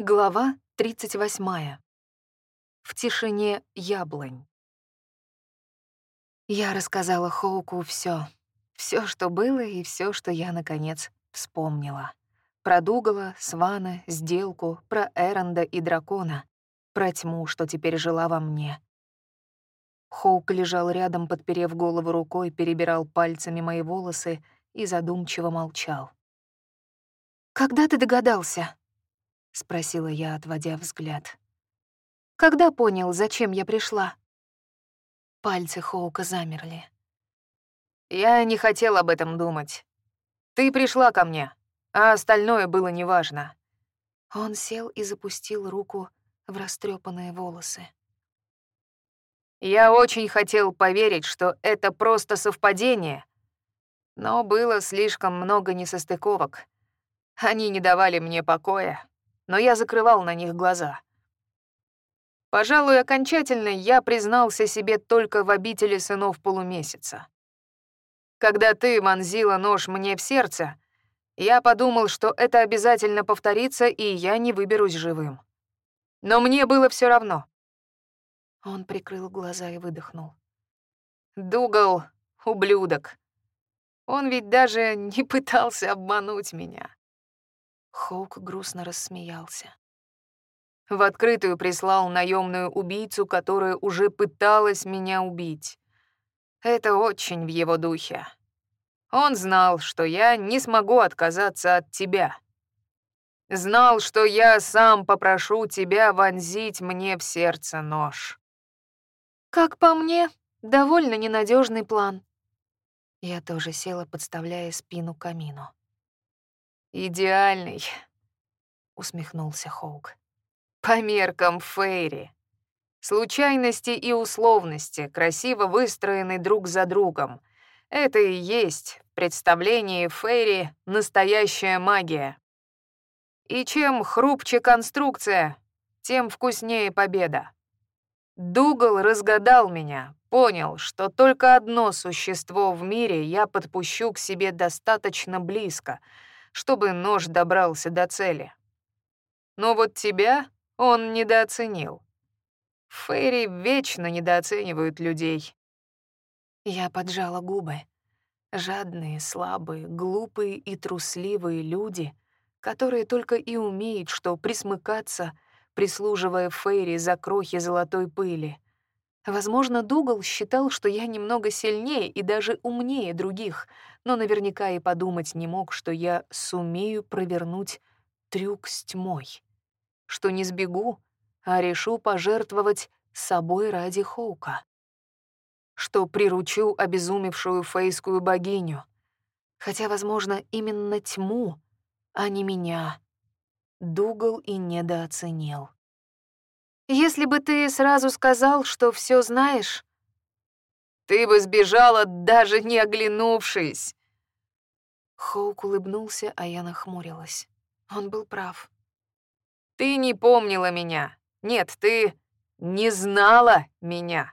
Глава 38. В тишине яблонь. Я рассказала Хоуку все, все, что было, и все, что я, наконец, вспомнила. Про Дугала, Свана, сделку, про Эренда и дракона, про тьму, что теперь жила во мне. Хоук лежал рядом, подперев голову рукой, перебирал пальцами мои волосы и задумчиво молчал. «Когда ты догадался?» — спросила я, отводя взгляд. «Когда понял, зачем я пришла?» Пальцы Хоука замерли. «Я не хотел об этом думать. Ты пришла ко мне, а остальное было неважно». Он сел и запустил руку в растрепанные волосы. «Я очень хотел поверить, что это просто совпадение, но было слишком много несостыковок. Они не давали мне покоя, но я закрывал на них глаза. Пожалуй, окончательно я признался себе только в обители сынов полумесяца. Когда ты вонзила нож мне в сердце, я подумал, что это обязательно повторится, и я не выберусь живым. Но мне было все равно. Он прикрыл глаза и выдохнул. Дугал — ублюдок. Он ведь даже не пытался обмануть меня. Хоук грустно рассмеялся. В открытую прислал наемную убийцу, которая уже пыталась меня убить. Это очень в его духе. Он знал, что я не смогу отказаться от тебя. Знал, что я сам попрошу тебя вонзить мне в сердце нож. Как по мне, довольно ненадежный план. Я тоже села, подставляя спину камину. «Идеальный», — усмехнулся Хоук. «По меркам Фейри. Случайности и условности, красиво выстроены друг за другом. Это и есть в представлении Фейри настоящая магия. И чем хрупче конструкция, тем вкуснее победа. Дугал разгадал меня, понял, что только одно существо в мире я подпущу к себе достаточно близко — чтобы нож добрался до цели. Но вот тебя он недооценил. Фейри вечно недооценивают людей. Я поджала губы. Жадные, слабые, глупые и трусливые люди, которые только и умеют, что присмыкаться, прислуживая Фейри за крохи золотой пыли. Возможно, Дугал считал, что я немного сильнее и даже умнее других, но наверняка и подумать не мог, что я сумею провернуть трюк с тьмой, что не сбегу, а решу пожертвовать собой ради Хоука, что приручу обезумевшую фейскую богиню, хотя, возможно, именно тьму, а не меня, Дугал и недооценил. «Если бы ты сразу сказал, что все знаешь...» «Ты бы сбежала, даже не оглянувшись!» Хоук улыбнулся, а я нахмурилась. Он был прав. «Ты не помнила меня. Нет, ты не знала меня.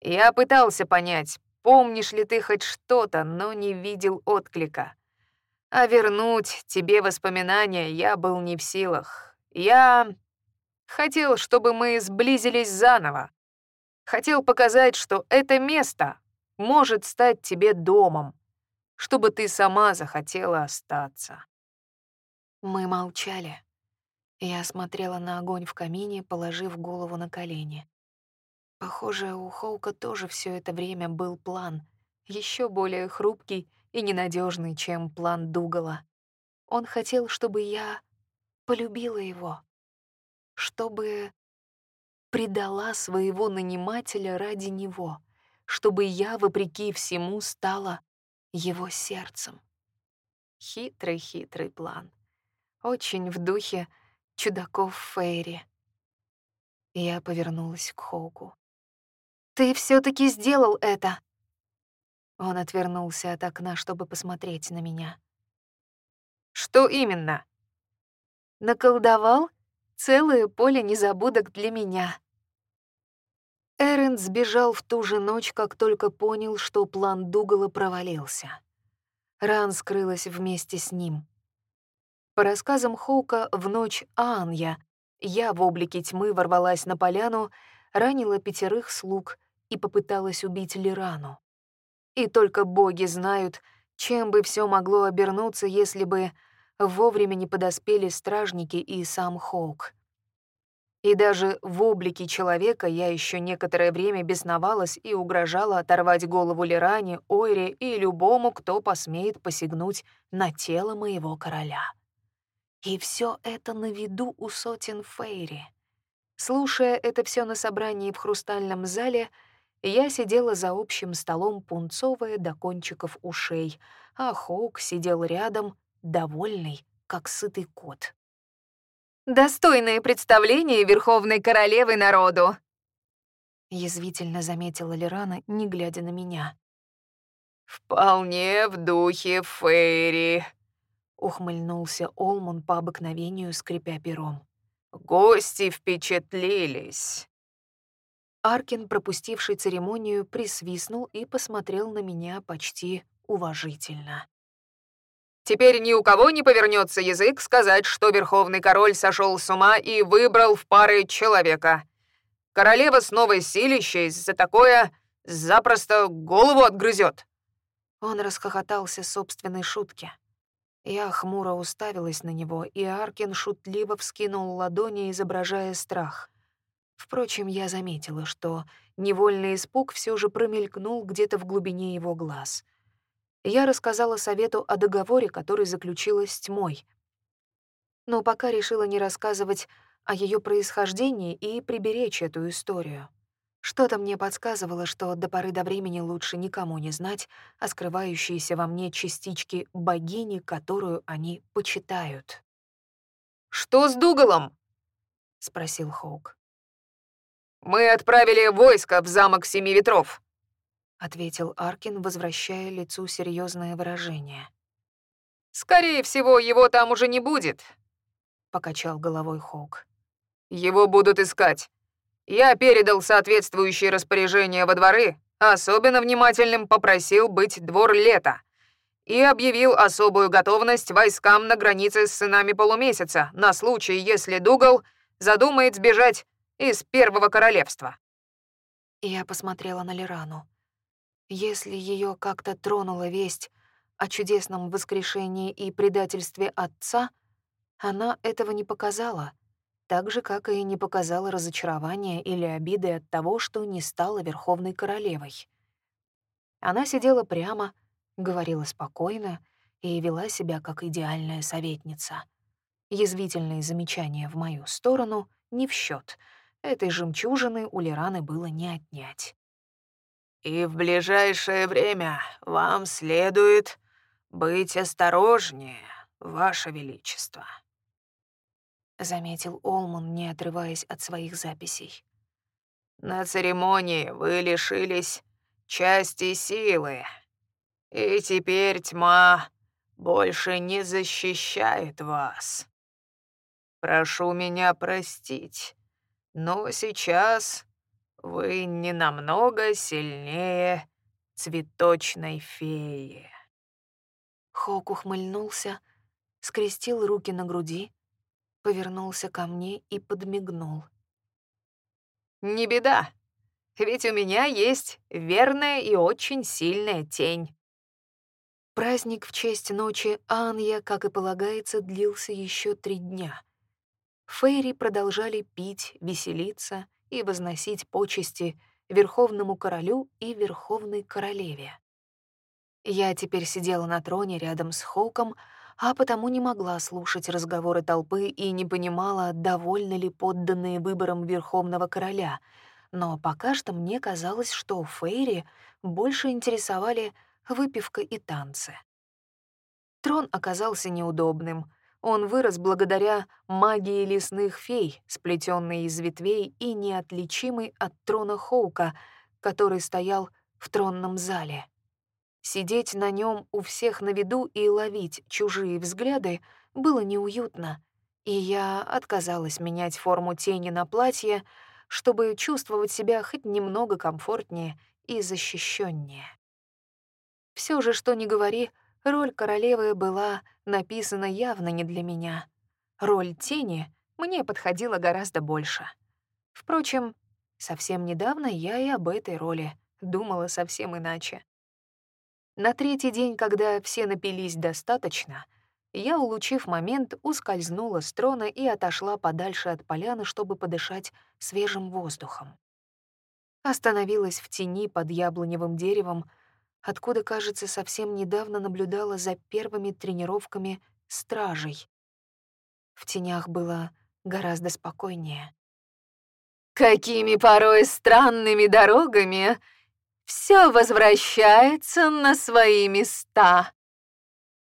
Я пытался понять, помнишь ли ты хоть что-то, но не видел отклика. А вернуть тебе воспоминания я был не в силах. Я хотел, чтобы мы сблизились заново. Хотел показать, что это место может стать тебе домом, чтобы ты сама захотела остаться. Мы молчали. Я смотрела на огонь в камине, положив голову на колени. Похоже, у Хоука тоже все это время был план, еще более хрупкий и ненадежный, чем план Дугала. Он хотел, чтобы я полюбила его, чтобы предала своего нанимателя ради него, чтобы я, вопреки всему, стала его сердцем. Хитрый-хитрый план. Очень в духе чудаков Фейри. Я повернулась к Хоуку. «Ты все таки сделал это!» Он отвернулся от окна, чтобы посмотреть на меня. «Что именно?» «Наколдовал целое поле незабудок для меня». Эрен сбежал в ту же ночь, как только понял, что план Дугала провалился. Ран скрылась вместе с ним. По рассказам Хоука, в ночь Аанья я в облике тьмы ворвалась на поляну, ранила пятерых слуг и попыталась убить Лирану. И только боги знают, чем бы все могло обернуться, если бы вовремя не подоспели стражники и сам Хоук. И даже в облике человека я еще некоторое время бесновалась и угрожала оторвать голову Лиране, Ойре и любому, кто посмеет посягнуть на тело моего короля. И все это на виду у сотен Фейри. Слушая это все на собрании в хрустальном зале, я сидела за общим столом пунцовая до кончиков ушей, а Хоук сидел рядом, довольный, как сытый кот. «Достойное представление Верховной Королевы народу!» Язвительно заметила Лерана, не глядя на меня. «Вполне в духе Фейри», — ухмыльнулся Олман по обыкновению, скрипя пером. «Гости впечатлились». Аркин, пропустивший церемонию, присвистнул и посмотрел на меня почти уважительно. Теперь ни у кого не повернется язык сказать, что Верховный Король сошел с ума и выбрал в пары человека. Королева с новой силищей за такое запросто голову отгрызет. Он расхохотался собственной шутке. Я хмуро уставилась на него, и Аркин шутливо вскинул ладони, изображая страх. Впрочем, я заметила, что невольный испуг все же промелькнул где-то в глубине его глаз. Я рассказала совету о договоре, который заключила с тьмой. Но пока решила не рассказывать о ее происхождении и приберечь эту историю. Что-то мне подсказывало, что до поры до времени лучше никому не знать о скрывающейся во мне частичке богини, которую они почитают. «Что с Дугалом?» — спросил Хоук. «Мы отправили войско в замок Семи Ветров», — ответил Аркин, возвращая лицу серьезное выражение. «Скорее всего, его там уже не будет», — покачал головой Хоук. «Его будут искать. Я передал соответствующие распоряжения во дворы, особенно внимательным попросил быть двор лета и объявил особую готовность войскам на границе с сынами полумесяца на случай, если Дугал задумает сбежать из Первого Королевства. Я посмотрела на Лирану. Если ее как-то тронула весть о чудесном воскрешении и предательстве отца, она этого не показала — так же, как и не показала разочарования или обиды от того, что не стала Верховной Королевой. Она сидела прямо, говорила спокойно и вела себя как идеальная советница. Язвительные замечания в мою сторону не в счет. Этой жемчужины у Лираны было не отнять. «И в ближайшее время вам следует быть осторожнее, Ваше Величество», — заметил Олман, не отрываясь от своих записей. «На церемонии вы лишились части силы, и теперь тьма больше не защищает вас. Прошу меня простить, но сейчас вы не намного сильнее цветочной феи». Хок ухмыльнулся, скрестил руки на груди, повернулся ко мне и подмигнул. «Не беда, ведь у меня есть верная и очень сильная тень». Праздник в честь ночи Анья, как и полагается, длился еще три дня. Фейри продолжали пить, веселиться и возносить почести Верховному Королю и Верховной Королеве. Я теперь сидела на троне рядом с Хоуком, а потому не могла слушать разговоры толпы и не понимала, довольны ли подданные выбором Верховного Короля. Но пока что мне казалось, что Фейри больше интересовали выпивка и танцы. Трон оказался неудобным. Он вырос благодаря магии лесных фей, сплетенной из ветвей и неотличимой от трона Хоука, который стоял в тронном зале. Сидеть на нем у всех на виду и ловить чужие взгляды было неуютно, и я отказалась менять форму тени на платье, чтобы чувствовать себя хоть немного комфортнее и защищеннее. Все же, что ни говори, Роль королевы была написана явно не для меня. Роль тени мне подходила гораздо больше. Впрочем, совсем недавно я и об этой роли думала совсем иначе. На третий день, когда все напились достаточно, я, улучив момент, ускользнула с трона и отошла подальше от поляны, чтобы подышать свежим воздухом. Остановилась в тени под яблоневым деревом, откуда, кажется, совсем недавно наблюдала за первыми тренировками стражей. В тенях было гораздо спокойнее. «Какими порой странными дорогами все возвращается на свои места!»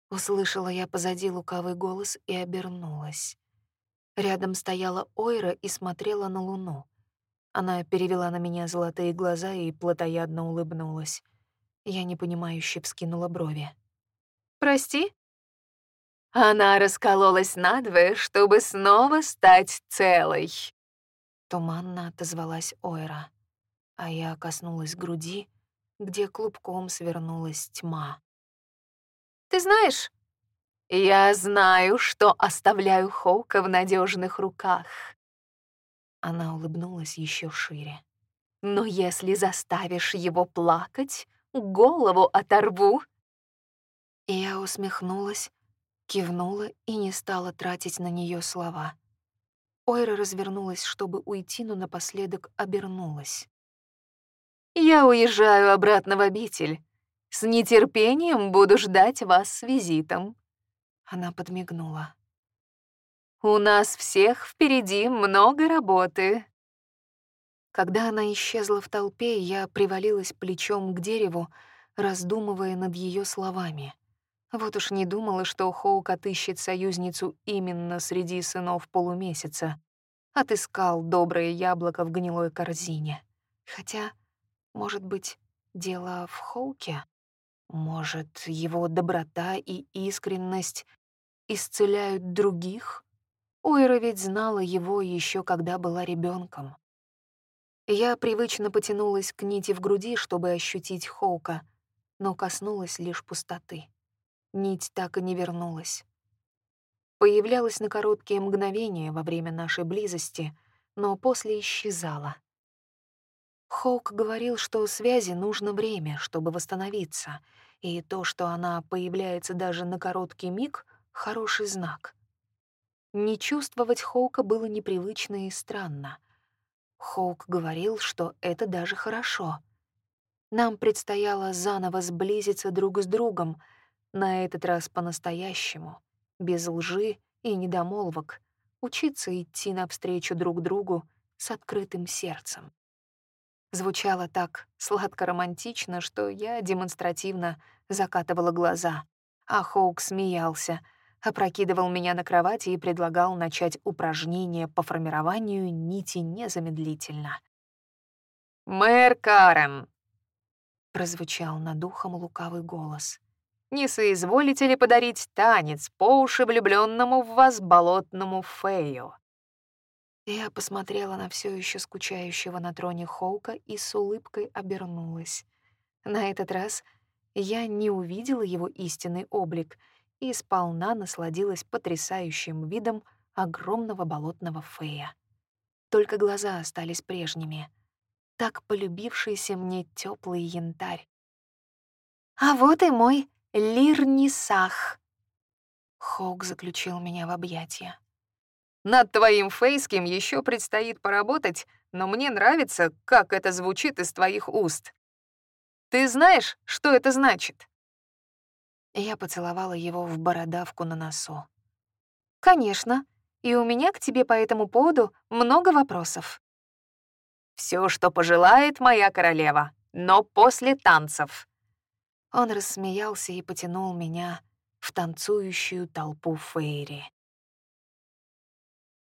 Услышала я позади лукавый голос и обернулась. Рядом стояла Ойра и смотрела на луну. Она перевела на меня золотые глаза и плотоядно улыбнулась. Я непонимающе вскинула брови. «Прости?» Она раскололась надвое, чтобы снова стать целой. Туманно отозвалась Ойра, а я коснулась груди, где клубком свернулась тьма. «Ты знаешь, я знаю, что оставляю Хоука в надежных руках». Она улыбнулась еще шире. «Но если заставишь его плакать, голову оторву». Я усмехнулась, кивнула и не стала тратить на нее слова. Ойра развернулась, чтобы уйти, но напоследок обернулась. «Я уезжаю обратно в обитель. С нетерпением буду ждать вас с визитом». Она подмигнула. «У нас всех впереди много работы». Когда она исчезла в толпе, я привалилась плечом к дереву, раздумывая над ее словами. Вот уж не думала, что Хоук отыщет союзницу именно среди сынов полумесяца. Отыскал доброе яблоко в гнилой корзине. Хотя, может быть, дело в Хоуке? Может, его доброта и искренность исцеляют других? Ойра ведь знала его еще когда была ребенком. Я привычно потянулась к нити в груди, чтобы ощутить Хоука, но коснулась лишь пустоты. Нить так и не вернулась. Появлялась на короткие мгновения во время нашей близости, но после исчезала. Хоук говорил, что связи нужно время, чтобы восстановиться, и то, что она появляется даже на короткий миг — хороший знак. Не чувствовать Хоука было непривычно и странно. Хоук говорил, что это даже хорошо. Нам предстояло заново сблизиться друг с другом — на этот раз по-настоящему, без лжи и недомолвок, учиться идти навстречу друг другу с открытым сердцем. Звучало так сладко-романтично, что я демонстративно закатывала глаза, а Хоук смеялся, опрокидывал меня на кровати и предлагал начать упражнение по формированию нити незамедлительно. «Мэр Карен!» — прозвучал над ухом лукавый голос не соизволите ли подарить танец по уши влюбленному в вас болотному Фею?» Я посмотрела на все еще скучающего на троне Хоука и с улыбкой обернулась. На этот раз я не увидела его истинный облик и сполна насладилась потрясающим видом огромного болотного Фея. Только глаза остались прежними. Так полюбившийся мне теплый янтарь. «А вот и мой Лирнисах. Хоук заключил меня в объятия. Над твоим фейским еще предстоит поработать, но мне нравится, как это звучит из твоих уст. Ты знаешь, что это значит? Я поцеловала его в бородавку на носу. Конечно, и у меня к тебе по этому поводу много вопросов. Все, что пожелает моя королева, но после танцев. Он рассмеялся и потянул меня в танцующую толпу Фейри.